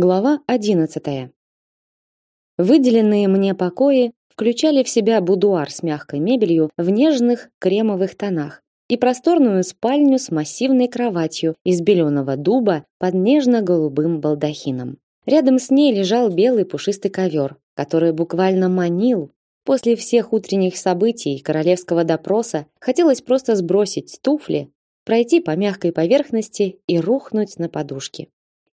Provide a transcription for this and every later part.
Глава 11. Выделенные мне покои включали в себя будуар с мягкой мебелью в нежных кремовых тонах и просторную спальню с массивной кроватью из беленого дуба под нежно-голубым балдахином. Рядом с ней лежал белый пушистый ковер, который буквально манил. После всех утренних событий королевского допроса хотелось просто сбросить туфли, пройти по мягкой поверхности и рухнуть на подушки.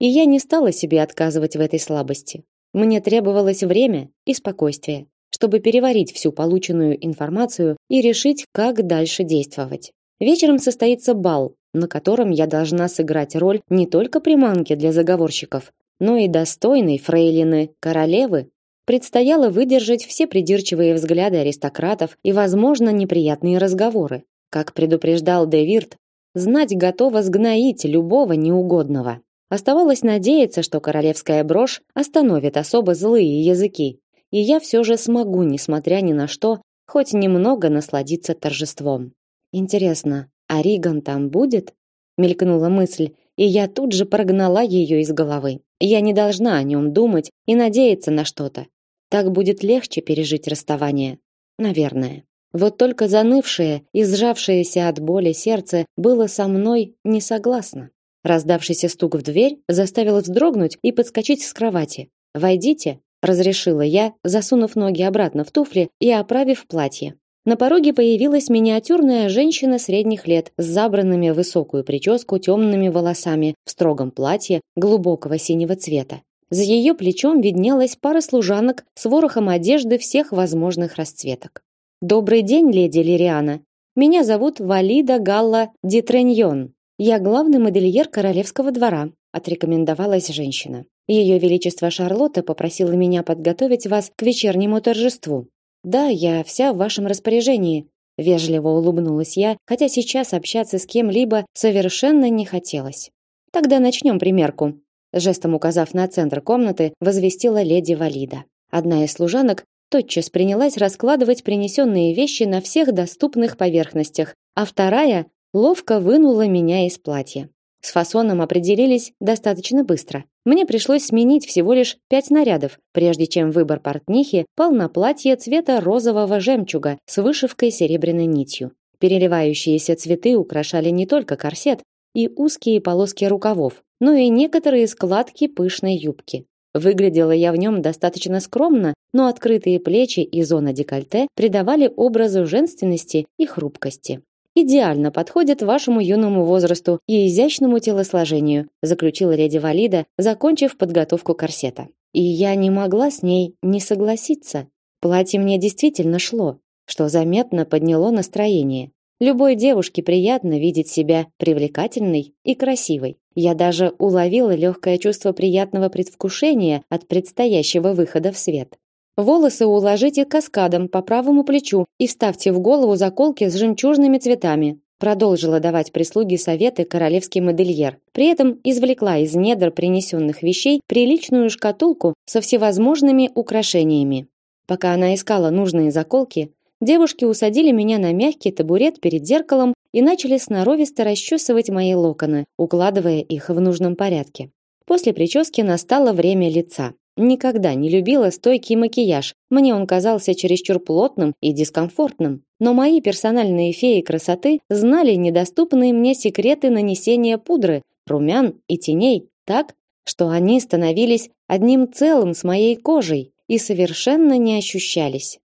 И я не стала себе отказывать в этой слабости. Мне требовалось время и спокойствие, чтобы переварить всю полученную информацию и решить, как дальше действовать. Вечером состоится бал, на котором я должна сыграть роль не только приманки для заговорщиков, но и достойной фрейлины королевы. Предстояло выдержать все придирчивые взгляды аристократов и, возможно, неприятные разговоры. Как предупреждал Девирт, знать готова сгноить любого неугодного. Оставалось надеяться, что королевская брошь остановит особо злые языки, и я все же смогу, несмотря ни на что, хоть немного насладиться торжеством. Интересно, а Риган там будет? Мелькнула мысль, и я тут же прогнала ее из головы. Я не должна о нем думать и надеяться на что-то. Так будет легче пережить расставание. Наверное. Вот только занывшее и сжавшееся от боли сердце было со мной не согласно. Раздавшийся стук в дверь заставил вздрогнуть и подскочить с кровати. "Войдите", разрешила я, засунув ноги обратно в туфли и оправив платье. На пороге появилась миниатюрная женщина средних лет с забранными в высокую прическу темными волосами в строгом платье глубокого синего цвета. За ее плечом виднелась пара служанок с ворохом одежды всех возможных расцветок. Добрый день, леди Лириана. Меня зовут Валида Галла Дитреньон. Я главный модельер королевского двора, отрекомендовалась женщина. Ее величество Шарлотта попросила меня подготовить вас к вечернему торжеству. Да, я вся в вашем распоряжении, вежливо улыбнулась я, хотя сейчас общаться с кем-либо совершенно не хотелось. Тогда начнем примерку, жестом указав на центр комнаты, возвестила леди Валида. Одна из служанок тотчас принялась раскладывать принесенные вещи на всех доступных поверхностях, а вторая ловко вынула меня из платья. С фасоном определились достаточно быстро. Мне пришлось сменить всего лишь пять нарядов, прежде чем выбор портнихи пал на платье цвета розового жемчуга с вышивкой серебряной нитью. Переливающиеся цветы украшали не только корсет и узкие полоски рукавов, но и некоторые складки пышной юбки. Выглядела я в нем достаточно скромно, но открытые плечи и зона декольте придавали образу женственности и хрупкости идеально подходит вашему юному возрасту и изящному телосложению, заключила леди Валида, закончив подготовку корсета. И я не могла с ней не согласиться. Платье мне действительно шло, что заметно подняло настроение. Любой девушке приятно видеть себя привлекательной и красивой. Я даже уловила легкое чувство приятного предвкушения от предстоящего выхода в свет. Волосы уложите каскадом по правому плечу и вставьте в голову заколки с жемчужными цветами. Продолжила давать прислуге советы королевский модельер. При этом извлекла из недр принесенных вещей приличную шкатулку со всевозможными украшениями. Пока она искала нужные заколки, девушки усадили меня на мягкий табурет перед зеркалом и начали сноровисто расчесывать мои локоны, укладывая их в нужном порядке. После прически настало время лица. Никогда не любила стойкий макияж. Мне он казался чересчур плотным и дискомфортным. Но мои персональные феи красоты знали недоступные мне секреты нанесения пудры, румян и теней так, что они становились одним целым с моей кожей и совершенно не ощущались.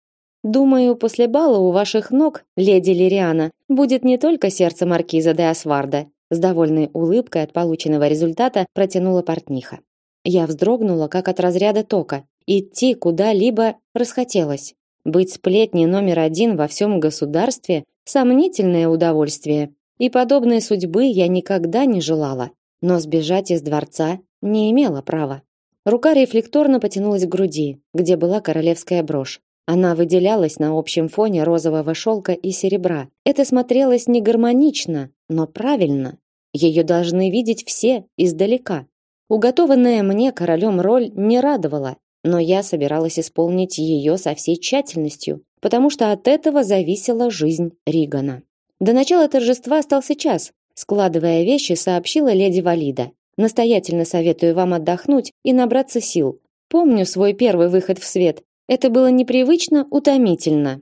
Думаю, после бала у ваших ног, леди Лириана, будет не только сердце маркиза де Асварда, с довольной улыбкой от полученного результата протянула портниха. Я вздрогнула, как от разряда тока. Идти куда-либо расхотелось. Быть сплетней номер один во всем государстве – сомнительное удовольствие. И подобной судьбы я никогда не желала. Но сбежать из дворца не имела права. Рука рефлекторно потянулась к груди, где была королевская брошь. Она выделялась на общем фоне розового шелка и серебра. Это смотрелось не гармонично, но правильно. Ее должны видеть все издалека. Уготованная мне королем роль не радовала, но я собиралась исполнить ее со всей тщательностью, потому что от этого зависела жизнь Ригана. До начала торжества остался час, складывая вещи, сообщила леди Валида. Настоятельно советую вам отдохнуть и набраться сил. Помню свой первый выход в свет. Это было непривычно, утомительно.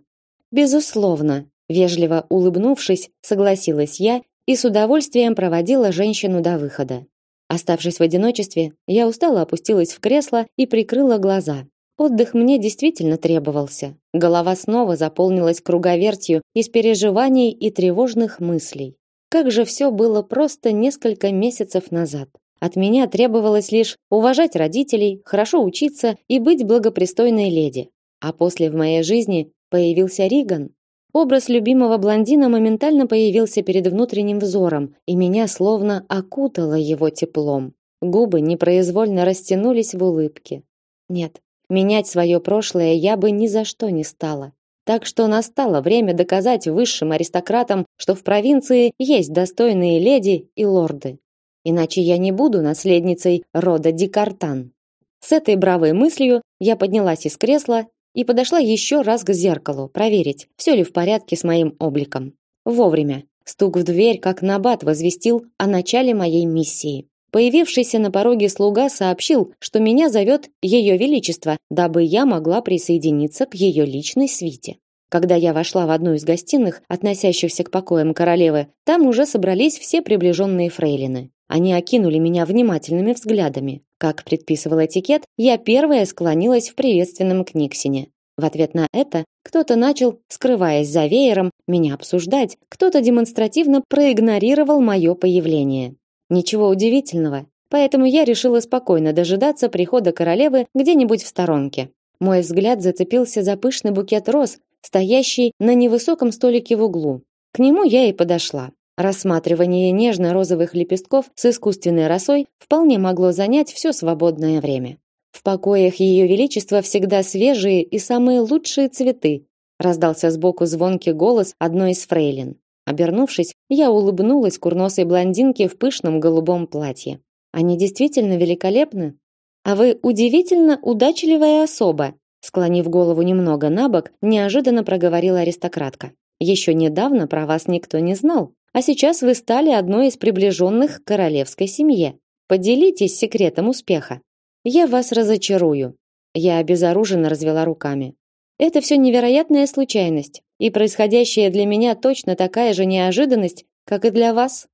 Безусловно, вежливо улыбнувшись, согласилась я и с удовольствием проводила женщину до выхода. Оставшись в одиночестве, я устало опустилась в кресло и прикрыла глаза. Отдых мне действительно требовался. Голова снова заполнилась круговертью из переживаний и тревожных мыслей. Как же все было просто несколько месяцев назад. От меня требовалось лишь уважать родителей, хорошо учиться и быть благопристойной леди. А после в моей жизни появился Риган. Образ любимого блондина моментально появился перед внутренним взором, и меня словно окутало его теплом. Губы непроизвольно растянулись в улыбке. Нет, Менять свое прошлое я бы ни за что не стала. Так что настало время доказать высшим аристократам, что в провинции есть достойные леди и лорды. Иначе я не буду наследницей рода Дикартан. С этой бравой мыслью я поднялась из кресла и подошла еще раз к зеркалу, проверить, все ли в порядке с моим обликом. Вовремя. Стук в дверь, как набат, возвестил о начале моей миссии. Появившийся на пороге слуга сообщил, что меня зовет Ее Величество, дабы я могла присоединиться к ее личной свите. Когда я вошла в одну из гостиных, относящихся к покоям королевы, там уже собрались все приближенные фрейлины. Они окинули меня внимательными взглядами. Как предписывал этикет, я первая склонилась в приветственном книгсине. В ответ на это кто-то начал, скрываясь за веером, меня обсуждать, кто-то демонстративно проигнорировал мое появление. Ничего удивительного, поэтому я решила спокойно дожидаться прихода королевы где-нибудь в сторонке. Мой взгляд зацепился за пышный букет роз, стоящий на невысоком столике в углу. К нему я и подошла. Рассматривание нежно-розовых лепестков с искусственной росой вполне могло занять все свободное время. В покоях ее величества всегда свежие и самые лучшие цветы, раздался сбоку звонкий голос одной из фрейлин. Обернувшись, я улыбнулась курносой блондинке в пышном голубом платье. Они действительно великолепны. А вы удивительно удачливая особа, склонив голову немного набок, неожиданно проговорила аристократка. Еще недавно про вас никто не знал, а сейчас вы стали одной из приближенных к королевской семье. Поделитесь секретом успеха. Я вас разочарую. Я обезоруженно развела руками. Это все невероятная случайность, и происходящее для меня точно такая же неожиданность, как и для вас.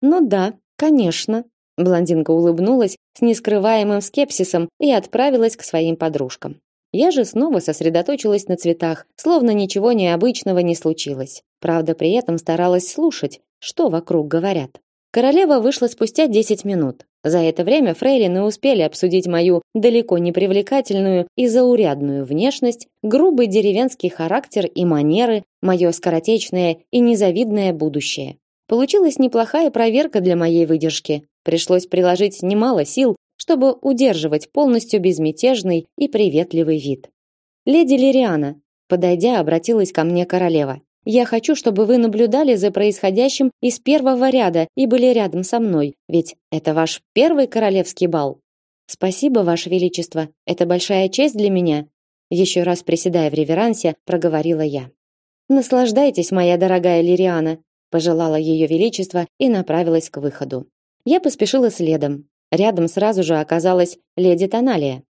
Ну да, конечно. Блондинка улыбнулась с нескрываемым скепсисом и отправилась к своим подружкам. Я же снова сосредоточилась на цветах, словно ничего необычного не случилось. Правда, при этом старалась слушать, что вокруг говорят. Королева вышла спустя 10 минут. За это время фрейлины успели обсудить мою далеко не привлекательную и заурядную внешность, грубый деревенский характер и манеры, мое скоротечное и незавидное будущее. Получилась неплохая проверка для моей выдержки. Пришлось приложить немало сил, чтобы удерживать полностью безмятежный и приветливый вид. Леди Лириана, подойдя, обратилась ко мне королева. Я хочу, чтобы вы наблюдали за происходящим из первого ряда и были рядом со мной, ведь это ваш первый королевский бал. Спасибо, ваше величество. Это большая честь для меня. Еще раз приседая в реверансе, проговорила я. Наслаждайтесь, моя дорогая Лириана, пожелала ее величество и направилась к выходу. Я поспешила следом. Рядом сразу же оказалась леди Таналия.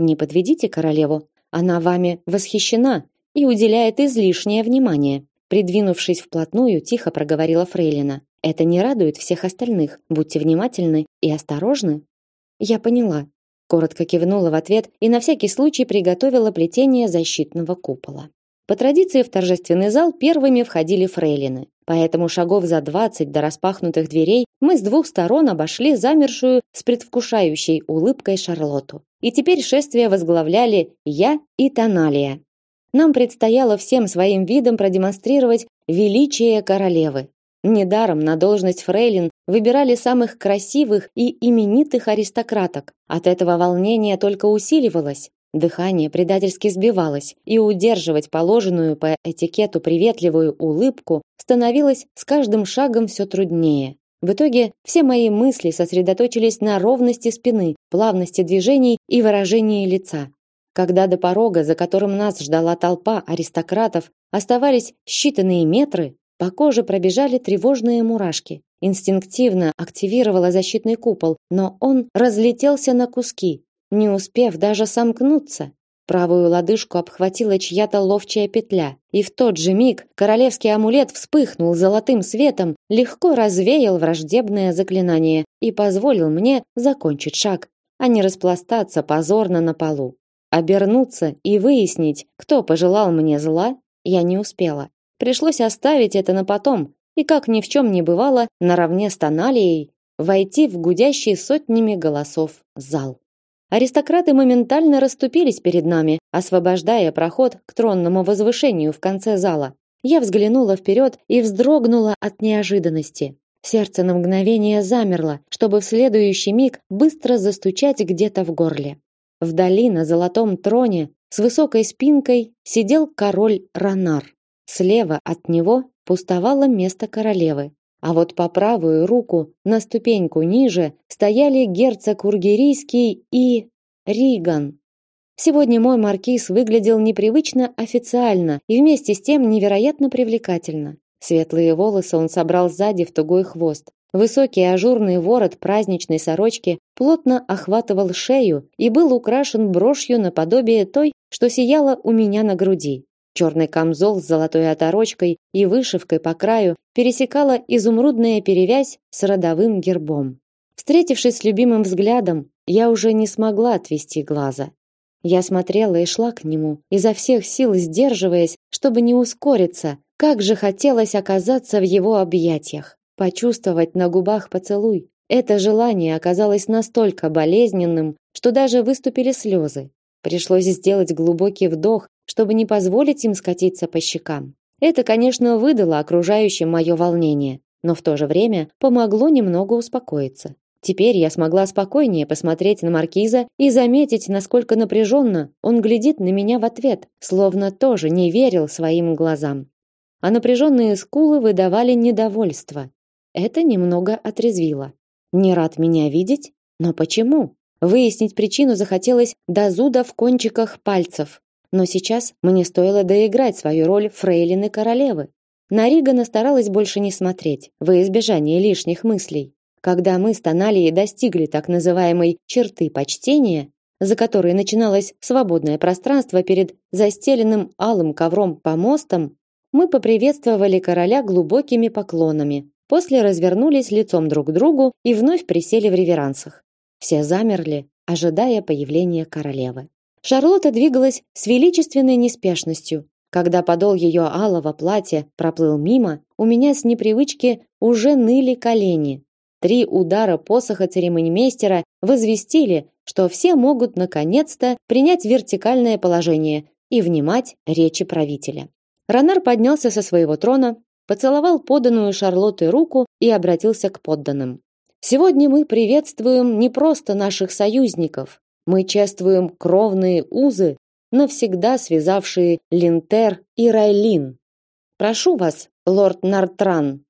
Не подведите королеву, она вами восхищена и уделяет излишнее внимание. Придвинувшись вплотную, тихо проговорила Фрейлина. Это не радует всех остальных. Будьте внимательны и осторожны. Я поняла. Коротко кивнула в ответ и на всякий случай приготовила плетение защитного купола. По традиции в торжественный зал первыми входили фрейлины. Поэтому шагов за двадцать до распахнутых дверей мы с двух сторон обошли замершую с предвкушающей улыбкой Шарлоту. И теперь шествие возглавляли я и Таналия. Нам предстояло всем своим видом продемонстрировать величие королевы. Недаром на должность фрейлин выбирали самых красивых и именитых аристократок. От этого волнение только усиливалось. Дыхание предательски сбивалось, и удерживать положенную по этикету приветливую улыбку становилось с каждым шагом все труднее. В итоге все мои мысли сосредоточились на ровности спины, плавности движений и выражении лица. Когда до порога, за которым нас ждала толпа аристократов, оставались считанные метры, по коже пробежали тревожные мурашки. инстинктивно активировала защитный купол, но он разлетелся на куски, не успев даже сомкнуться. Правую лодыжку обхватила чья-то ловчая петля, и в тот же миг королевский амулет вспыхнул золотым светом, легко развеял враждебное заклинание и позволил мне закончить шаг, а не распластаться позорно на полу. Обернуться и выяснить, кто пожелал мне зла, я не успела. Пришлось оставить это на потом, и как ни в чем не бывало, наравне с Таналией войти в гудящий сотнями голосов зал. Аристократы моментально расступились перед нами, освобождая проход к тронному возвышению в конце зала. Я взглянула вперед и вздрогнула от неожиданности. Сердце на мгновение замерло, чтобы в следующий миг быстро застучать где-то в горле. Вдали на золотом троне с высокой спинкой сидел король Ранар. Слева от него пустовало место королевы, а вот по правую руку, на ступеньку ниже, стояли герцог Ургерийский и Риган. Сегодня мой маркиз выглядел непривычно официально и вместе с тем невероятно привлекательно. Светлые волосы он собрал сзади в тугой хвост. Высокий ажурный ворот праздничной сорочки плотно охватывал шею и был украшен брошью наподобие той, что сияла у меня на груди. Черный камзол с золотой оторочкой и вышивкой по краю пересекала изумрудная перевязь с родовым гербом. Встретившись с любимым взглядом, я уже не смогла отвести глаза. Я смотрела и шла к нему, изо всех сил сдерживаясь, чтобы не ускориться. Как же хотелось оказаться в его объятиях, почувствовать на губах поцелуй. Это желание оказалось настолько болезненным, что даже выступили слезы. Пришлось сделать глубокий вдох, чтобы не позволить им скатиться по щекам. Это, конечно, выдало окружающим мое волнение, но в то же время помогло немного успокоиться. Теперь я смогла спокойнее посмотреть на маркиза и заметить, насколько напряженно он глядит на меня в ответ, словно тоже не верил своим глазам. А напряженные скулы выдавали недовольство. Это немного отрезвило. Не рад меня видеть? Но почему? Выяснить причину захотелось до зуда в кончиках пальцев. Но сейчас мне стоило доиграть свою роль фрейлины королевы. На Ригана старалась больше не смотреть, во избежание лишних мыслей. Когда мы с Таналией достигли так называемой черты почтения, за которой начиналось свободное пространство перед застеленным алым ковром помостом, мы поприветствовали короля глубокими поклонами. После развернулись лицом друг к другу и вновь присели в реверансах. Все замерли, ожидая появления королевы. Шарлотта двигалась с величественной неспешностью. Когда подол ее алого платья проплыл мимо, у меня с непривычки уже ныли колени. Три удара посоха церемонимейстера возвестили, что все могут наконец-то принять вертикальное положение и внимать речи правителя. Ронар поднялся со своего трона, поцеловал поданную Шарлоттой руку и обратился к подданным. Сегодня мы приветствуем не просто наших союзников, мы чествуем кровные узы, навсегда связавшие Линтер и Райлин. Прошу вас, лорд Нартран.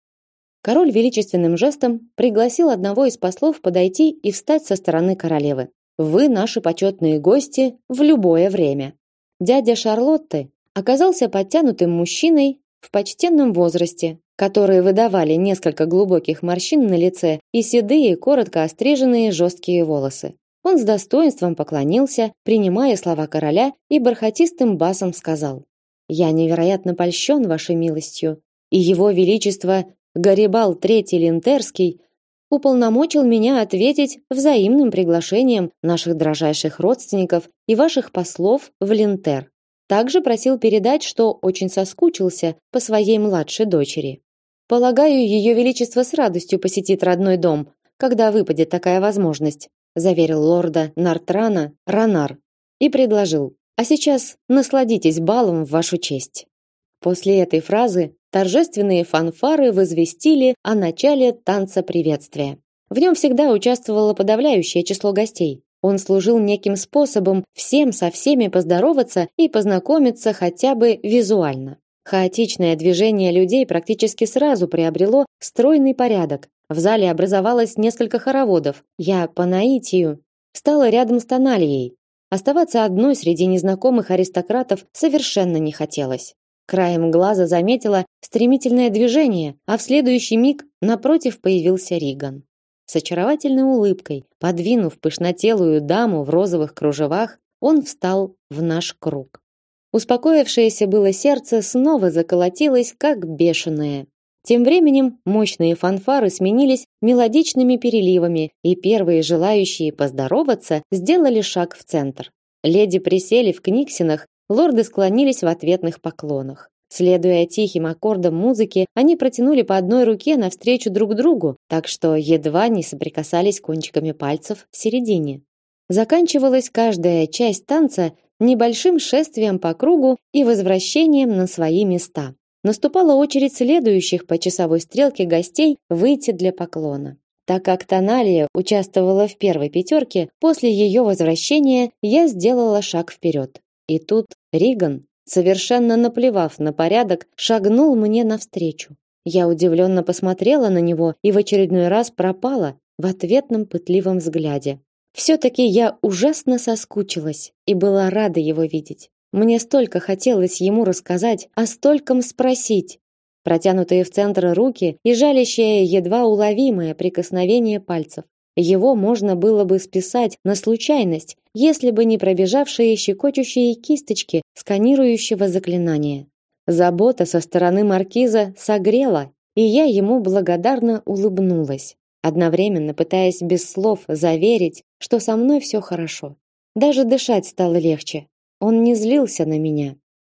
Король величественным жестом пригласил одного из послов подойти и встать со стороны королевы. Вы наши почетные гости в любое время. Дядя Шарлотты оказался подтянутым мужчиной в почтенном возрасте, которые выдавали несколько глубоких морщин на лице и седые, коротко остриженные жесткие волосы. Он с достоинством поклонился, принимая слова короля, и бархатистым басом сказал: "Я невероятно польщен вашей милостью, и его величество Гарибал III Линтерский уполномочил меня ответить взаимным приглашением наших дрожайших родственников и ваших послов в Линтер. Также просил передать, что очень соскучился по своей младшей дочери. Полагаю, ее величество с радостью посетит родной дом, когда выпадет такая возможность, заверил лорда Нартрана Ранар и предложил: "А сейчас насладитесь балом в вашу честь". После этой фразы торжественные фанфары возвестили о начале танца приветствия. В нем всегда участвовало подавляющее число гостей. Он служил неким способом всем со всеми поздороваться и познакомиться хотя бы визуально. Хаотичное движение людей практически сразу приобрело стройный порядок. В зале образовалось несколько хороводов. Я по наитию стала рядом с Таналией. Оставаться одной среди незнакомых аристократов совершенно не хотелось. Краем глаза заметила стремительное движение, а в следующий миг напротив появился Риган. С очаровательной улыбкой, подвинув пышнотелую даму в розовых кружевах, он встал в наш круг. Успокоившееся было сердце снова заколотилось, как бешеное. Тем временем мощные фанфары сменились мелодичными переливами, и первые желающие поздороваться сделали шаг в центр. Леди присели в книгсинах, лорды склонились в ответных поклонах. Следуя тихим аккордам музыки, они протянули по одной руке навстречу друг другу, так что едва не соприкасались кончиками пальцев в середине. Заканчивалась каждая часть танца небольшим шествием по кругу и возвращением на свои места. Наступала очередь следующих по часовой стрелке гостей выйти для поклона. Так как Таналия участвовала в первой пятерке, после ее возвращения я сделала шаг вперед. И тут Риган, совершенно наплевав на порядок, шагнул мне навстречу. Я удивленно посмотрела на него и в очередной раз пропала в ответном пытливом взгляде. Все-таки я ужасно соскучилась и была рада его видеть. Мне столько хотелось ему рассказать, а стольком спросить. Протянутые в центр руки и жалящее едва уловимое прикосновение пальцев. Его можно было бы списать на случайность, если бы не пробежавшие щекочущие кисточки сканирующего заклинания. Забота со стороны маркиза согрела, и я ему благодарно улыбнулась одновременно пытаясь без слов заверить, что со мной все хорошо. Даже дышать стало легче. Он не злился на меня.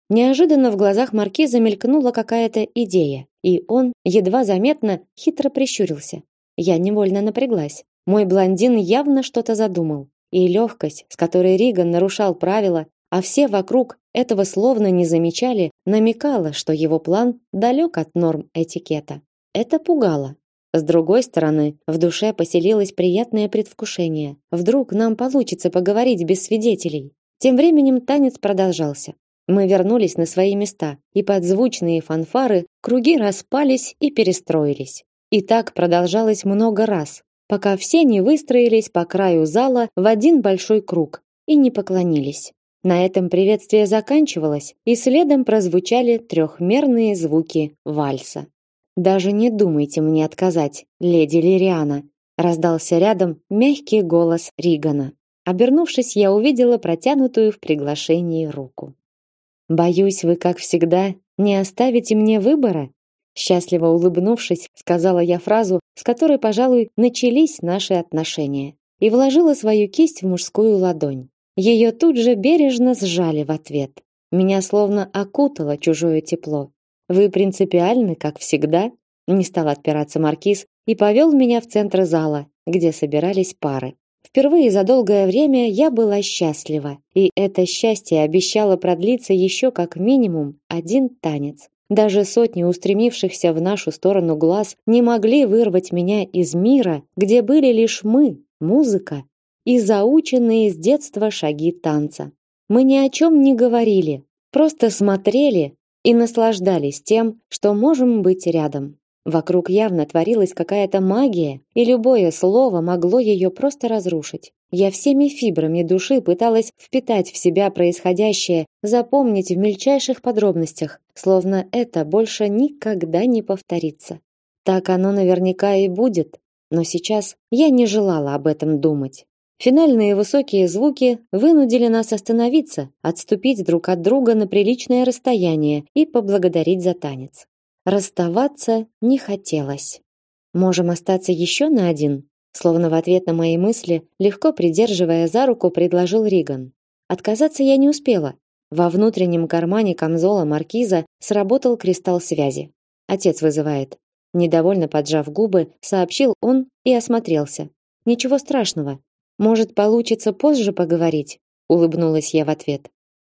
Неожиданно в глазах маркиза мелькнула какая-то идея, и он едва заметно хитро прищурился. Я невольно напряглась. Мой блондин явно что-то задумал, и легкость, с которой Риган нарушал правила, а все вокруг этого словно не замечали, намекала, что его план далек от норм этикета. Это пугало. С другой стороны, в душе поселилось приятное предвкушение. Вдруг нам получится поговорить без свидетелей. Тем временем танец продолжался. Мы вернулись на свои места, и под звучные фанфары круги распались и перестроились. И так продолжалось много раз, пока все не выстроились по краю зала в один большой круг и не поклонились. На этом приветствие заканчивалось, и следом прозвучали трехмерные звуки вальса. Даже не думайте мне отказать, леди Лириана, раздался рядом мягкий голос Ригана. Обернувшись, я увидела протянутую в приглашении руку. Боюсь, вы, как всегда, не оставите мне выбора, счастливо улыбнувшись, сказала я фразу, с которой, пожалуй, начались наши отношения, и вложила свою кисть в мужскую ладонь. Ее тут же бережно сжали в ответ. Меня словно окутало чужое тепло. Вы принципиальны, как всегда, не стал отпираться маркиз и повел меня в центр зала, где собирались пары. Впервые за долгое время я была счастлива, и это счастье обещало продлиться еще как минимум один танец. Даже сотни устремившихся в нашу сторону глаз не могли вырвать меня из мира, где были лишь мы, музыка и заученные с детства шаги танца. Мы ни о чем не говорили, просто смотрели и наслаждались тем, что можем быть рядом. Вокруг явно творилась какая-то магия, и любое слово могло ее просто разрушить. Я всеми фибрами души пыталась впитать в себя происходящее, запомнить в мельчайших подробностях, словно это больше никогда не повторится. Так оно наверняка и будет, но сейчас я не желала об этом думать. Финальные высокие звуки вынудили нас остановиться, отступить друг от друга на приличное расстояние и поблагодарить за танец. Расставаться не хотелось. Можем остаться еще на один, словно в ответ на мои мысли, легко придерживая за руку, предложил Риган. Отказаться я не успела. Во внутреннем кармане камзола маркиза сработал кристалл связи. Отец вызывает. Недовольно поджав губы, сообщил он и осмотрелся. Ничего страшного. Может, получится позже поговорить, улыбнулась я в ответ.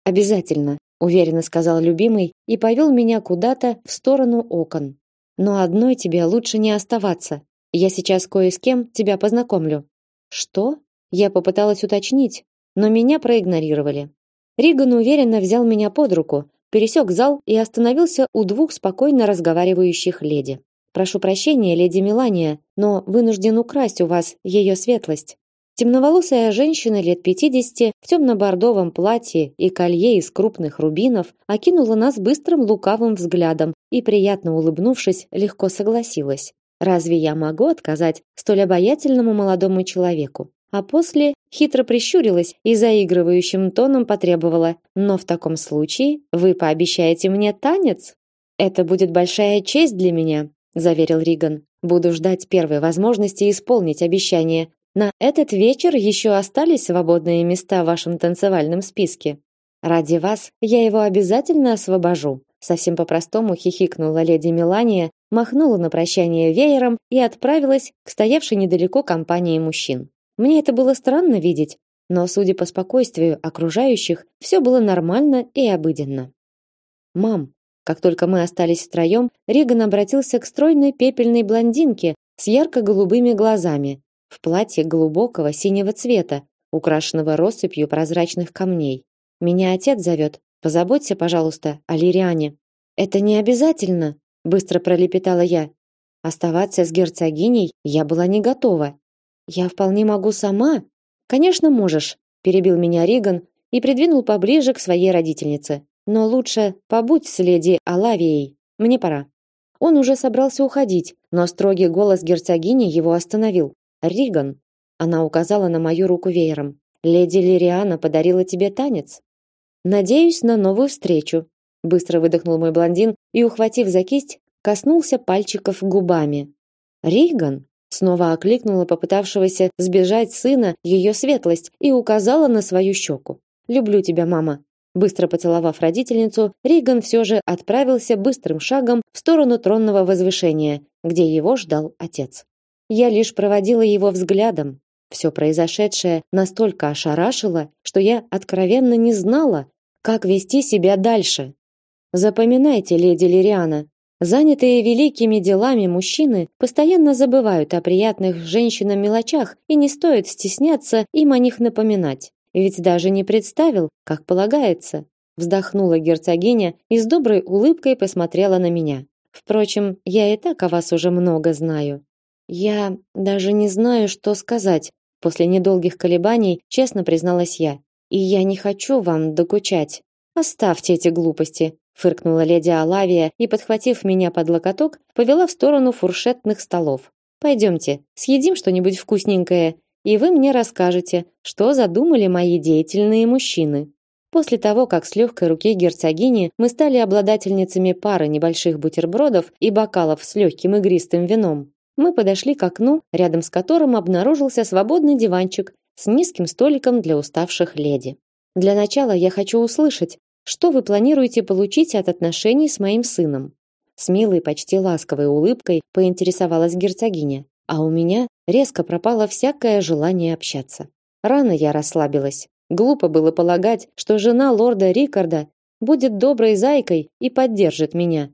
Обязательно, уверенно сказал любимый и повел меня куда-то в сторону окон. Но одной тебе лучше не оставаться. Я сейчас кое с кем тебя познакомлю. Что? Я попыталась уточнить, но меня проигнорировали. Риган уверенно взял меня под руку, пересек зал и остановился у двух спокойно разговаривающих леди. Прошу прощения, леди Милания, но вынужден украсть у вас ее светлость. Темноволосая женщина лет пятидесяти в темно-бордовом платье и колье из крупных рубинов окинула нас быстрым лукавым взглядом и, приятно улыбнувшись, легко согласилась. Разве я могу отказать столь обаятельному молодому человеку? А после хитро прищурилась и заигрывающим тоном потребовала: "Но в таком случае вы пообещаете мне танец?" "Это будет большая честь для меня", заверил Риган. "Буду ждать первой возможности исполнить обещание. На этот вечер еще остались свободные места в вашем танцевальном списке. Ради вас я его обязательно освобожу". Совсем по-простому хихикнула леди Мелания, махнула на прощание веером и отправилась к стоявшей недалеко компании мужчин. Мне это было странно видеть, но, судя по спокойствию окружающих, все было нормально и обыденно. «Мам», как только мы остались втроем, Риган обратился к стройной пепельной блондинке с ярко-голубыми глазами, в платье глубокого синего цвета, украшенного россыпью прозрачных камней. «Меня отец зовет. Позаботься, пожалуйста, о Лириане». «Это не обязательно», — быстро пролепетала я. Оставаться с герцогиней я была не готова. Я вполне могу сама. Конечно, можешь, перебил меня Риган и придвинул поближе к своей родительнице. Но лучше побудь с леди Алавией. Мне пора. Он уже собрался уходить, но строгий голос герцогини его остановил. Риган, она указала на мою руку веером. Леди Лириана подарила тебе танец. Надеюсь на новую встречу. Быстро выдохнул мой блондин и, ухватив за кисть, коснулся пальчиков губами. Риган, Снова окликнула попытавшегося сбежать сына ее светлость и указала на свою щеку. «Люблю тебя, мама». Быстро поцеловав родительницу, Риган все же отправился быстрым шагом в сторону тронного возвышения, где его ждал отец. Я лишь проводила его взглядом. Все произошедшее настолько ошарашило, что я откровенно не знала, как вести себя дальше. Запоминайте, леди Лириана, Занятые великими делами мужчины постоянно забывают о приятных женщинам мелочах, и не стоит стесняться им о них напоминать. Ведь даже не представил, как полагается. Вздохнула герцогиня и с доброй улыбкой посмотрела на меня. Впрочем, я и так о вас уже много знаю. Я даже не знаю, что сказать. После недолгих колебаний честно призналась я. И я не хочу вам докучать. Оставьте эти глупости, фыркнула леди Алавия и, подхватив меня под локоток, повела в сторону фуршетных столов. Пойдемте, съедим что-нибудь вкусненькое, и вы мне расскажете, что задумали мои деятельные мужчины. После того, как с легкой руки герцогини мы стали обладательницами пары небольших бутербродов и бокалов с легким игристым вином, мы подошли к окну, рядом с которым обнаружился свободный диванчик с низким столиком для уставших леди. Для начала я хочу услышать, что вы планируете получить от отношений с моим сыном? С милой, почти ласковой улыбкой поинтересовалась герцогиня, а у меня резко пропало всякое желание общаться. Рано я расслабилась. Глупо было полагать, что жена лорда Рикарда будет доброй зайкой и поддержит меня.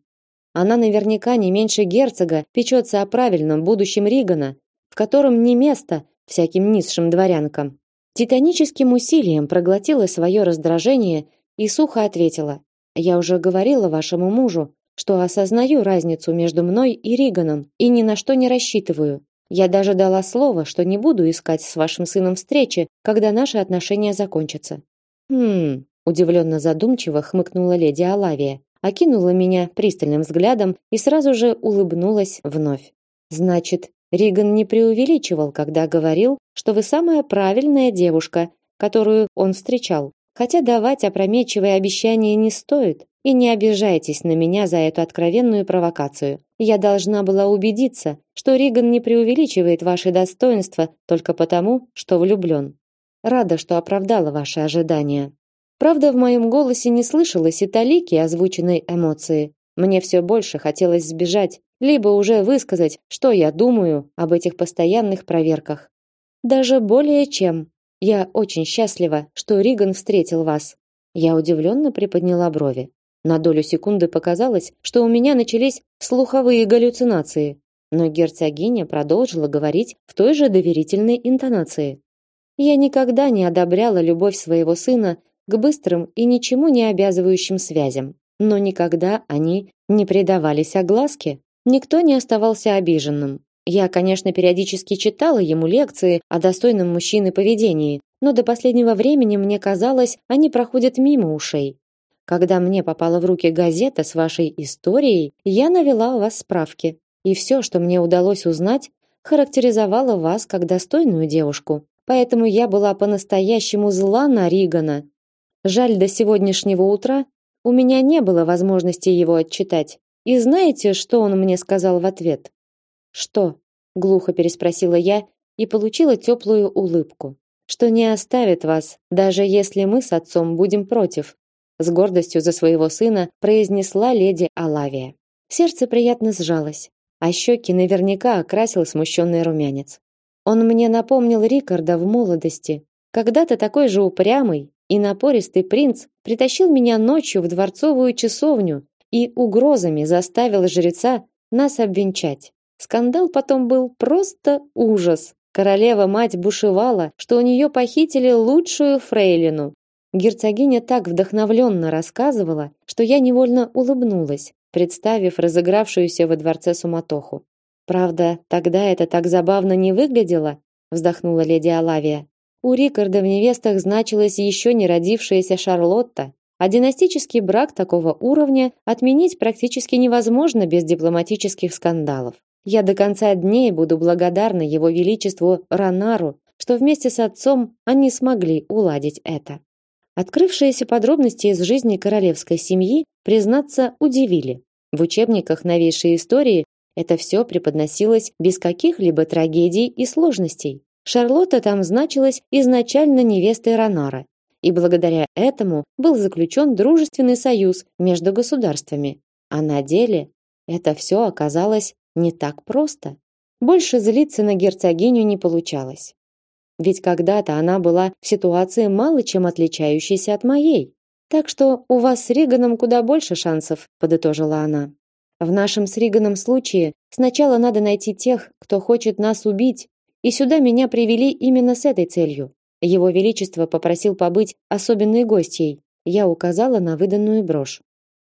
Она наверняка не меньше герцога печется о правильном будущем Ригана, в котором не место всяким низшим дворянкам. Титаническим усилием проглотила свое раздражение и сухо ответила: "Я уже говорила вашему мужу, что осознаю разницу между мной и Риганом и ни на что не рассчитываю. Я даже дала слово, что не буду искать с вашим сыном встречи, когда наши отношения закончатся". Хм, удивленно задумчиво хмыкнула леди Алавия, окинула меня пристальным взглядом и сразу же улыбнулась вновь. Значит, Риган не преувеличивал, когда говорил, что вы самая правильная девушка, которую он встречал. Хотя давать опрометчивые обещания не стоит, и не обижайтесь на меня за эту откровенную провокацию. Я должна была убедиться, что Риган не преувеличивает ваши достоинства только потому, что влюблен. Рада, что оправдала ваши ожидания. Правда, в моем голосе не слышалось и талики озвученной эмоции. Мне все больше хотелось сбежать, либо уже высказать, что я думаю об этих постоянных проверках. Даже более чем. Я очень счастлива, что Риган встретил вас. Я удивленно приподняла брови. На долю секунды показалось, что у меня начались слуховые галлюцинации, но герцогиня продолжила говорить в той же доверительной интонации. Я никогда не одобряла любовь своего сына к быстрым и ничему не обязывающим связям, но никогда они не предавались огласке. Никто не оставался обиженным. Я, конечно, периодически читала ему лекции о достойном мужчины поведении, но до последнего времени мне казалось, они проходят мимо ушей. Когда мне попала в руки газета с вашей историей, я навела о вас справки, и все, что мне удалось узнать, характеризовало вас как достойную девушку. Поэтому я была по-настоящему зла на Ригана. Жаль, до сегодняшнего утра у меня не было возможности его отчитать. И знаете, что он мне сказал в ответ? Что? глухо переспросила я и получила теплую улыбку. Что не оставит вас, даже если мы с отцом будем против, с гордостью за своего сына произнесла леди Алавия. Сердце приятно сжалось, а щеки наверняка окрасил смущенный румянец. Он мне напомнил Рикарда в молодости. Когда-то такой же упрямый и напористый принц притащил меня ночью в дворцовую часовню и угрозами заставил жреца нас обвенчать. Скандал потом был просто ужас. Королева-мать бушевала, что у нее похитили лучшую фрейлину. Герцогиня так вдохновленно рассказывала, что я невольно улыбнулась, представив разыгравшуюся во дворце суматоху. Правда, тогда это так забавно не выглядело, вздохнула леди Алавия. У Рикарда в невестах значилась еще не родившаяся Шарлотта, а династический брак такого уровня отменить практически невозможно без дипломатических скандалов. Я до конца дней буду благодарна его величеству Ранару, что вместе с отцом они смогли уладить это. Открывшиеся подробности из жизни королевской семьи, признаться, удивили. В учебниках новейшей истории это все преподносилось без каких-либо трагедий и сложностей. Шарлотта там значилась изначально невестой Ранара, и благодаря этому был заключен дружественный союз между государствами. А на деле это все оказалось не так просто. Больше злиться на герцогиню не получалось. Ведь когда-то она была в ситуации мало чем отличающейся от моей. Так что у вас с Риганом куда больше шансов, подытожила она. В нашем с Риганом случае сначала надо найти тех, кто хочет нас убить, и сюда меня привели именно с этой целью. Его величество попросил побыть особенной гостьей. Я указала на выданную брошь.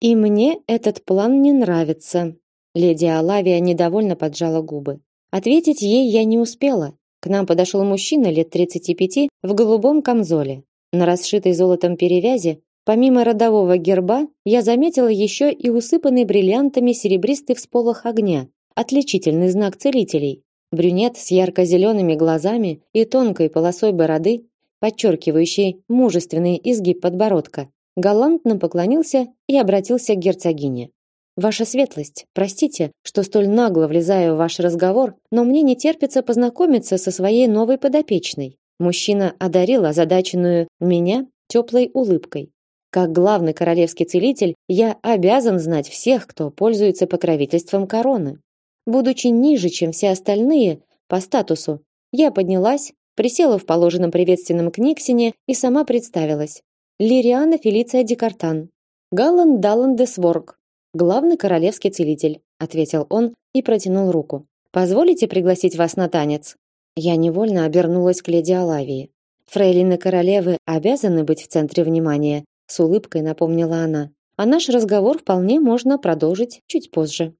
И мне этот план не нравится, Леди Алавия недовольно поджала губы. Ответить ей я не успела. К нам подошел мужчина лет 35 в голубом камзоле. На расшитой золотом перевязи, помимо родового герба, я заметила еще и усыпанный бриллиантами серебристый всполох огня, отличительный знак целителей. Брюнет с ярко-зелеными глазами и тонкой полосой бороды, подчеркивающей мужественный изгиб подбородка, галантно поклонился и обратился к герцогине. Ваша светлость, простите, что столь нагло влезаю в ваш разговор, но мне не терпится познакомиться со своей новой подопечной. Мужчина одарил озадаченную меня теплой улыбкой. Как главный королевский целитель, я обязан знать всех, кто пользуется покровительством короны. Будучи ниже, чем все остальные по статусу, я поднялась, присела в положенном приветственном книгсине и сама представилась. Лириана Фелиция Декартан. Галлан Даллан де Сворг, главный королевский целитель, ответил он и протянул руку. Позволите пригласить вас на танец? Я невольно обернулась к леди Алавии. Фрейлины королевы обязаны быть в центре внимания, с улыбкой напомнила она. А наш разговор вполне можно продолжить чуть позже.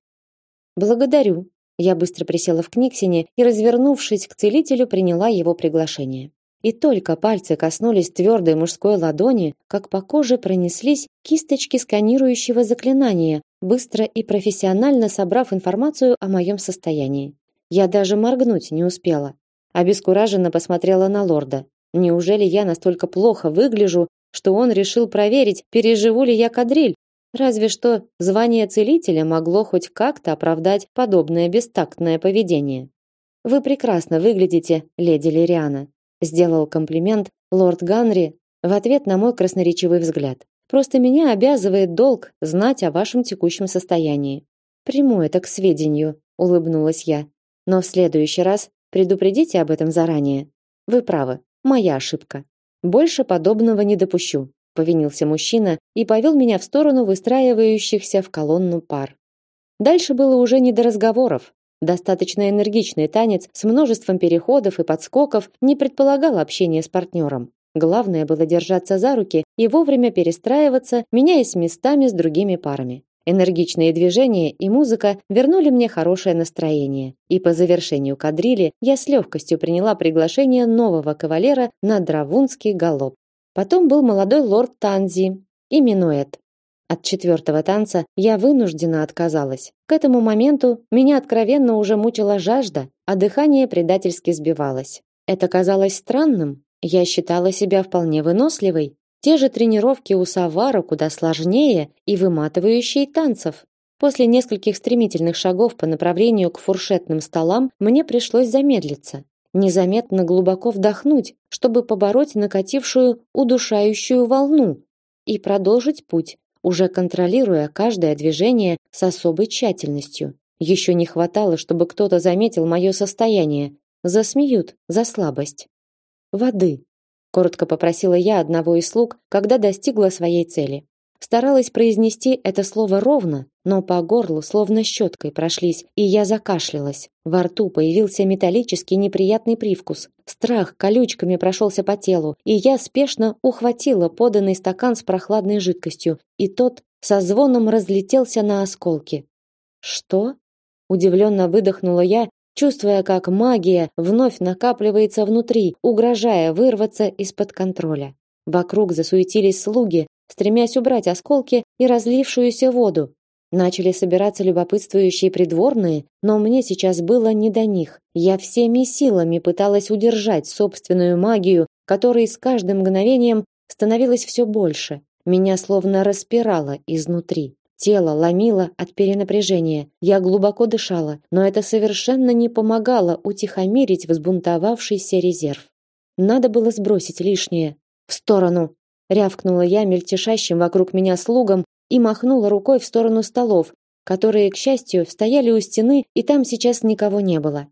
Благодарю. Я быстро присела в книгсине и, развернувшись к целителю, приняла его приглашение. И только пальцы коснулись твердой мужской ладони, как по коже пронеслись кисточки сканирующего заклинания, быстро и профессионально собрав информацию о моем состоянии. Я даже моргнуть не успела. Обескураженно посмотрела на лорда. Неужели я настолько плохо выгляжу, что он решил проверить, переживу ли я кадриль? Разве что звание целителя могло хоть как-то оправдать подобное бестактное поведение. Вы прекрасно выглядите, леди Лириана, сделал комплимент лорд Ганри в ответ на мой красноречивый взгляд. Просто меня обязывает долг знать о вашем текущем состоянии. Приму это к сведению, улыбнулась я. Но в следующий раз предупредите об этом заранее. Вы правы, моя ошибка. Больше подобного не допущу, повинился мужчина и повел меня в сторону выстраивающихся в колонну пар. Дальше было уже не до разговоров. Достаточно энергичный танец с множеством переходов и подскоков не предполагал общения с партнером. Главное было держаться за руки и вовремя перестраиваться, меняясь местами с другими парами. Энергичные движения и музыка вернули мне хорошее настроение, и по завершению кадрили я с легкостью приняла приглашение нового кавалера на Дравунский галоп. Потом был молодой лорд Танзи и минуэт. От четвертого танца я вынуждена отказалась. К этому моменту меня откровенно уже мучила жажда, а дыхание предательски сбивалось. Это казалось странным. Я считала себя вполне выносливой, те же тренировки у Савара куда сложнее и выматывающие танцев. После нескольких стремительных шагов по направлению к фуршетным столам мне пришлось замедлиться, незаметно глубоко вдохнуть, чтобы побороть накатившую удушающую волну и продолжить путь, уже контролируя каждое движение с особой тщательностью. Еще не хватало, чтобы кто-то заметил мое состояние. Засмеют за слабость. Воды коротко попросила я одного из слуг, когда достигла своей цели. Старалась произнести это слово ровно, но по горлу словно щеткой прошлись, и я закашлялась. Во рту появился металлический неприятный привкус. Страх колючками прошелся по телу, и я спешно ухватила поданный стакан с прохладной жидкостью, и тот со звоном разлетелся на осколки. Что? Удивленно выдохнула я чувствуя, как магия вновь накапливается внутри, угрожая вырваться из-под контроля. Вокруг засуетились слуги, стремясь убрать осколки и разлившуюся воду. Начали собираться любопытствующие придворные, но мне сейчас было не до них. Я всеми силами пыталась удержать собственную магию, которой с каждым мгновением становилось все больше. Меня словно распирало изнутри. Тело ломило от перенапряжения. Я глубоко дышала, но это совершенно не помогало утихомирить взбунтовавшийся резерв. Надо было сбросить лишнее. В сторону, рявкнула я мельтешащим вокруг меня слугам и махнула рукой в сторону столов, которые, к счастью, стояли у стены, и там сейчас никого не было.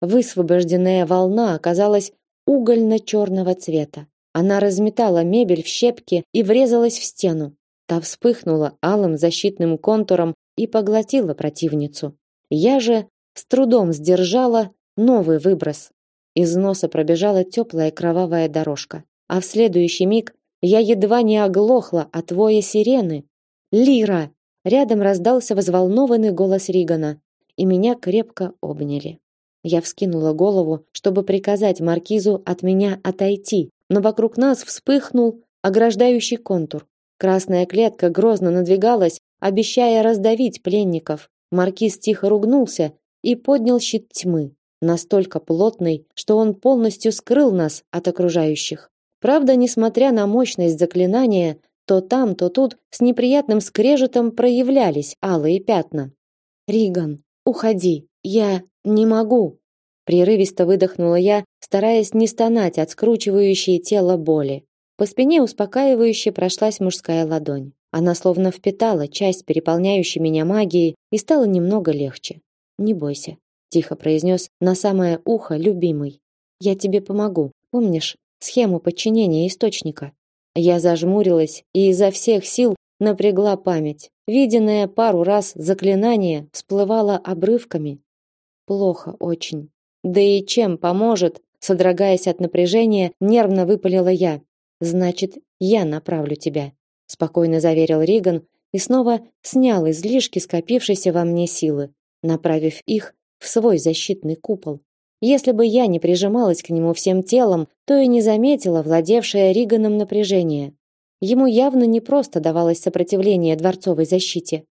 Высвобожденная волна оказалась угольно-черного цвета. Она разметала мебель в щепки и врезалась в стену. Та вспыхнула алым защитным контуром и поглотила противницу. Я же с трудом сдержала новый выброс. Из носа пробежала теплая кровавая дорожка, а в следующий миг я едва не оглохла от воя сирены. Лира! Рядом раздался взволнованный голос Ригана, и меня крепко обняли. Я вскинула голову, чтобы приказать маркизу от меня отойти, но вокруг нас вспыхнул ограждающий контур. Красная клетка грозно надвигалась, обещая раздавить пленников. Маркиз тихо ругнулся и поднял щит тьмы, настолько плотный, что он полностью скрыл нас от окружающих. Правда, несмотря на мощность заклинания, то там, то тут с неприятным скрежетом проявлялись алые пятна. Риган, уходи, я не могу, прерывисто выдохнула я, стараясь не стонать от скручивающей тело боли. По спине успокаивающе прошлась мужская ладонь. Она словно впитала часть переполняющей меня магии и стало немного легче. Не бойся, тихо произнес на самое ухо любимый. Я тебе помогу. Помнишь схему подчинения источника? Я зажмурилась и изо всех сил напрягла память. Виденное пару раз заклинание всплывало обрывками. Плохо очень. Да и чем поможет? Содрогаясь от напряжения, нервно выпалила я. Значит, я направлю тебя, спокойно заверил Риган и снова снял излишки скопившейся во мне силы, направив их в свой защитный купол. Если бы я не прижималась к нему всем телом, то и не заметила владевшее Риганом напряжение. Ему явно не просто давалось сопротивление дворцовой защите.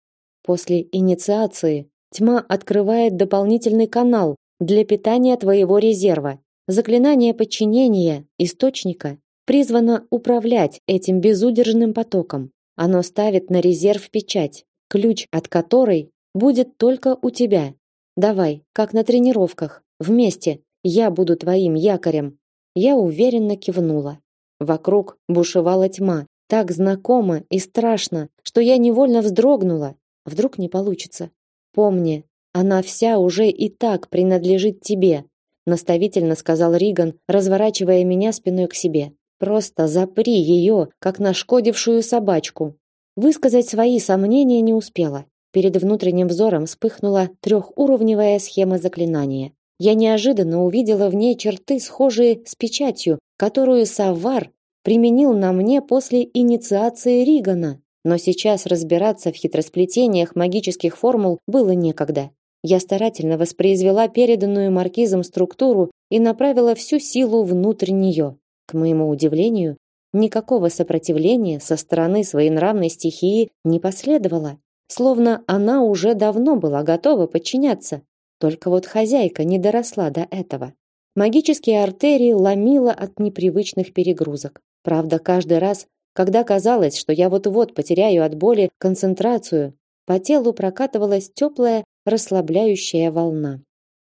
После инициации тьма открывает дополнительный канал для питания твоего резерва. Заклинание подчинения источника призвано управлять этим безудержным потоком. Оно ставит на резерв печать, ключ от которой будет только у тебя. Давай, как на тренировках, вместе. Я буду твоим якорем. Я уверенно кивнула. Вокруг бушевала тьма, так знакомо и страшно, что я невольно вздрогнула. Вдруг не получится. Помни, она вся уже и так принадлежит тебе, наставительно сказал Риган, разворачивая меня спиной к себе. Просто запри ее, как нашкодившую собачку. Высказать свои сомнения не успела. Перед внутренним взором вспыхнула трехуровневая схема заклинания. Я неожиданно увидела в ней черты, схожие с печатью, которую Савар применил на мне после инициации Ригана. но сейчас разбираться в хитросплетениях магических формул было некогда. Я старательно воспроизвела переданную маркизом структуру и направила всю силу внутрь нее. К моему удивлению, никакого сопротивления со стороны своей нравной стихии не последовало, словно она уже давно была готова подчиняться. Только вот хозяйка не доросла до этого. Магические артерии ломило от непривычных перегрузок. Правда, каждый раз, когда казалось, что я вот-вот потеряю от боли концентрацию, по телу прокатывалась теплая, расслабляющая волна.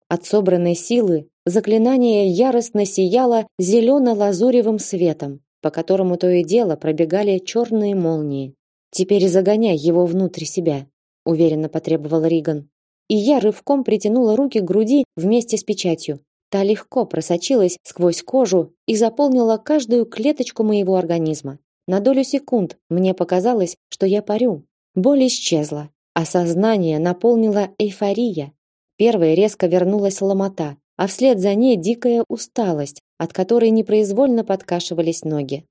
От собранной силы заклинание яростно сияло зелено-лазуревым светом, по которому то и дело пробегали черные молнии. Теперь загоняй его внутрь себя, уверенно потребовал Риган. И я рывком притянула руки к груди вместе с печатью. Та легко просочилась сквозь кожу и заполнила каждую клеточку моего организма. На долю секунд мне показалось, что я парю. Боль исчезла, а сознание наполнила эйфория. Первой резко вернулась ломота, а вслед за ней дикая усталость, от которой непроизвольно подкашивались ноги.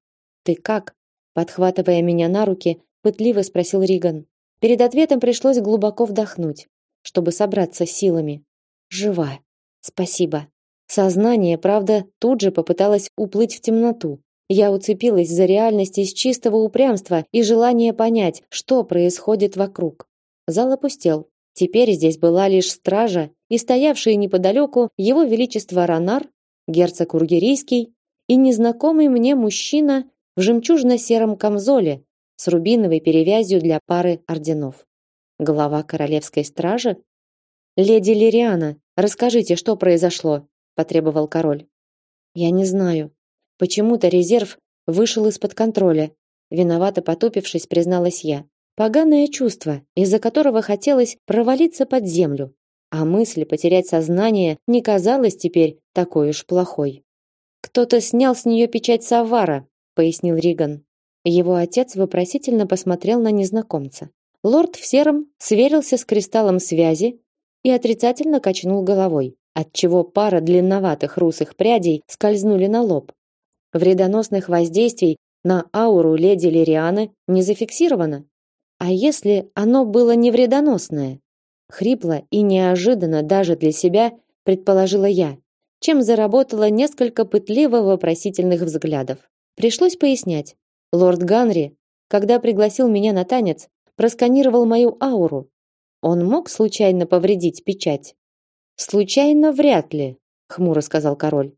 «Ты как?» Подхватывая меня на руки, пытливо спросил Риган. Перед ответом пришлось глубоко вдохнуть, чтобы собраться силами. «Жива. Спасибо». Сознание, правда, тут же попыталось уплыть в темноту. Я уцепилась за реальность из чистого упрямства и желания понять, что происходит вокруг. Зал опустел. Теперь здесь была лишь стража и стоявший неподалеку его величество Ранар, герцог Ургерийский и незнакомый мне мужчина в жемчужно-сером камзоле с рубиновой перевязью для пары орденов. Глава королевской стражи? Леди Лириана, расскажите, что произошло, потребовал король. Я не знаю. Почему-то резерв вышел из-под контроля. Виновато потупившись, призналась я. Поганое чувство, из-за которого хотелось провалиться под землю, а мысль потерять сознание не казалась теперь такой уж плохой. Кто-то снял с нее печать Савара, пояснил Риган. Его отец вопросительно посмотрел на незнакомца. Лорд в сером сверился с кристаллом связи и отрицательно качнул головой, отчего пара длинноватых русых прядей скользнули на лоб. Вредоносных воздействий на ауру леди Лирианы не зафиксировано. А если оно было не вредоносное? Хрипло и неожиданно даже для себя предположила я, чем заработала несколько пытливо вопросительных взглядов. Пришлось пояснять. Лорд Ганри, когда пригласил меня на танец, просканировал мою ауру. Он мог случайно повредить печать? Случайно вряд ли, хмуро сказал король.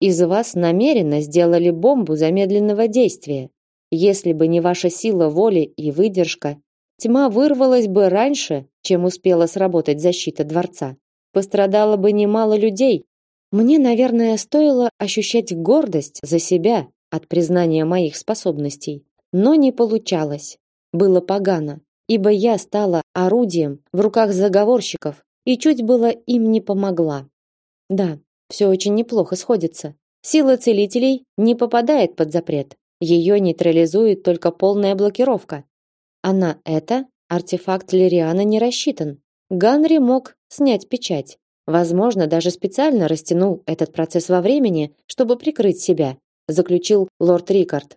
Из вас намеренно сделали бомбу замедленного действия. Если бы не ваша сила воли и выдержка, тьма вырвалась бы раньше, чем успела сработать защита дворца. Пострадало бы немало людей. Мне, наверное, стоило ощущать гордость за себя от признания моих способностей, но не получалось. Было погано, ибо я стала орудием в руках заговорщиков и чуть было им не помогла. Да, все очень неплохо сходится. Сила целителей не попадает под запрет. Ее нейтрализует только полная блокировка. А на это артефакт Лириана не рассчитан. Ганри мог снять печать. Возможно, даже специально растянул этот процесс во времени, чтобы прикрыть себя, заключил лорд Рикард.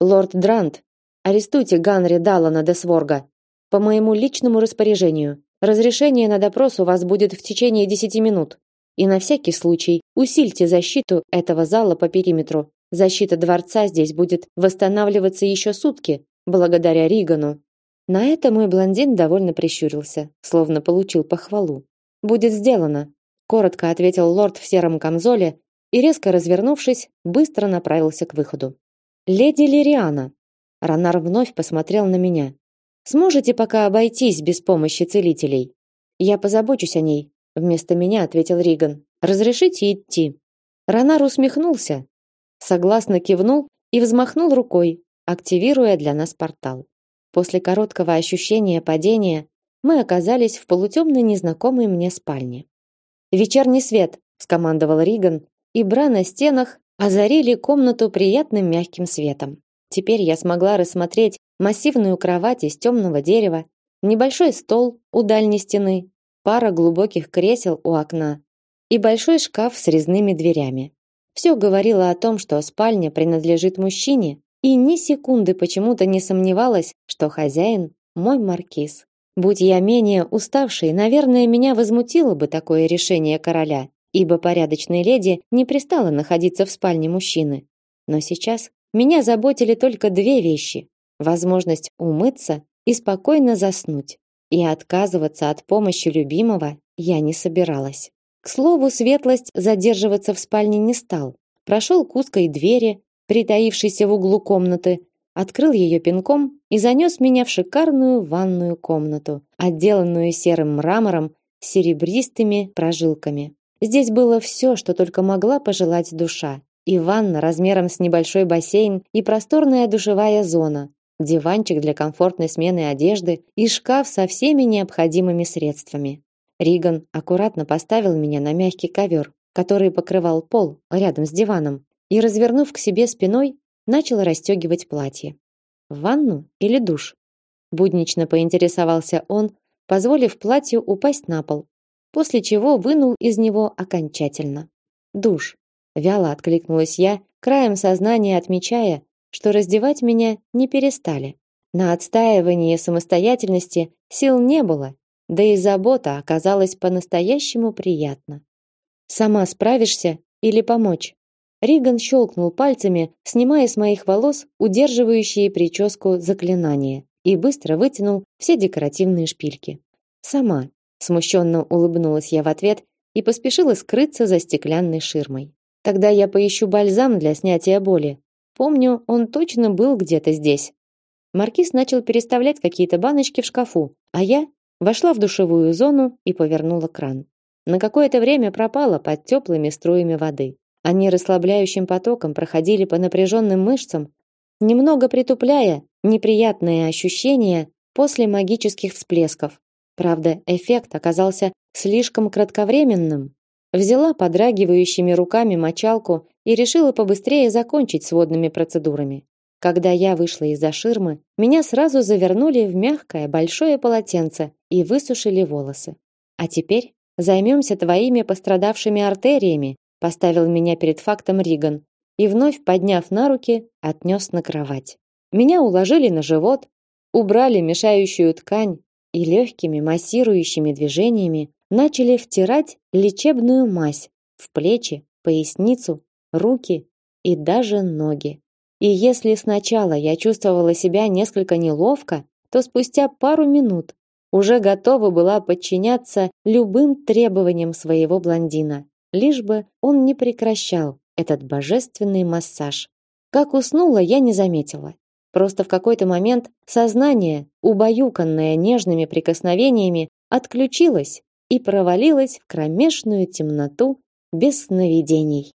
Лорд Дрант, арестуйте Ганри Даллана де Сворга по моему личному распоряжению. Разрешение на допрос у вас будет в течение десяти минут. И на всякий случай усильте защиту этого зала по периметру. Защита дворца здесь будет восстанавливаться еще сутки, благодаря Ригану. На это мой блондин довольно прищурился, словно получил похвалу. Будет сделано, коротко ответил лорд в сером камзоле и резко развернувшись, быстро направился к выходу. Леди Лириана. Ранар вновь посмотрел на меня. Сможете пока обойтись без помощи целителей? Я позабочусь о ней, вместо меня ответил Риган. Разрешите идти. Ранар усмехнулся, согласно кивнул и взмахнул рукой, активируя для нас портал. После короткого ощущения падения мы оказались в полутемной незнакомой мне спальне. Вечерний свет, скомандовал Риган, и бра на стенах озарили комнату приятным мягким светом. Теперь я смогла рассмотреть массивную кровать из темного дерева, небольшой стол у дальней стены, пара глубоких кресел у окна и большой шкаф с резными дверями. Все говорило о том, что спальня принадлежит мужчине, и ни секунды почему-то не сомневалась, что хозяин мой маркиз. Будь я менее уставшей, наверное, меня возмутило бы такое решение короля, ибо порядочной леди не пристало находиться в спальне мужчины. Но сейчас меня заботили только две вещи: возможность умыться и спокойно заснуть. И отказываться от помощи любимого я не собиралась. К слову, светлость задерживаться в спальне не стал. Прошел к узкой двери, притаившейся в углу комнаты, открыл ее пинком и занес меня в шикарную ванную комнату, отделанную серым мрамором с серебристыми прожилками. Здесь было все, что только могла пожелать душа. И ванна размером с небольшой бассейн, и просторная душевая зона, диванчик для комфортной смены одежды и шкаф со всеми необходимыми средствами. Риган аккуратно поставил меня на мягкий ковер, который покрывал пол рядом с диваном, и, развернув к себе спиной, начал расстегивать платье. Ванну или душ? Буднично поинтересовался он, позволив платью упасть на пол, после чего вынул из него окончательно. Душ. Вяло откликнулась я, краем сознания отмечая, что раздевать меня не перестали. На отстаивание самостоятельности сил не было, да и забота оказалась по-настоящему приятна. Сама справишься или помочь? Риган щелкнул пальцами, снимая с моих волос удерживающие прическу заклинания, и быстро вытянул все декоративные шпильки. Сама, смущенно улыбнулась я в ответ и поспешила скрыться за стеклянной ширмой. Тогда я поищу бальзам для снятия боли. Помню, он точно был где-то здесь. Маркиз начал переставлять какие-то баночки в шкафу, а я вошла в душевую зону и повернула кран. На какое-то время пропала под теплыми струями воды. Они расслабляющим потоком проходили по напряженным мышцам, немного притупляя неприятные ощущения после магических всплесков. Правда, эффект оказался слишком кратковременным. Взяла подрагивающими руками мочалку и решила побыстрее закончить с водными процедурами. Когда я вышла из-за ширмы, меня сразу завернули в мягкое большое полотенце и высушили волосы. А теперь займемся твоими пострадавшими артериями, поставил меня перед фактом Риган и вновь подняв на руки, отнес на кровать. Меня уложили на живот, убрали мешающую ткань и легкими массирующими движениями начали втирать лечебную мазь в плечи, поясницу, руки и даже ноги. И если сначала я чувствовала себя несколько неловко, то спустя пару минут уже готова была подчиняться любым требованиям своего блондина лишь бы он не прекращал этот божественный массаж. Как уснула, я не заметила. Просто в какой-то момент сознание, убаюканное нежными прикосновениями, отключилось и провалилось в кромешную темноту без сновидений.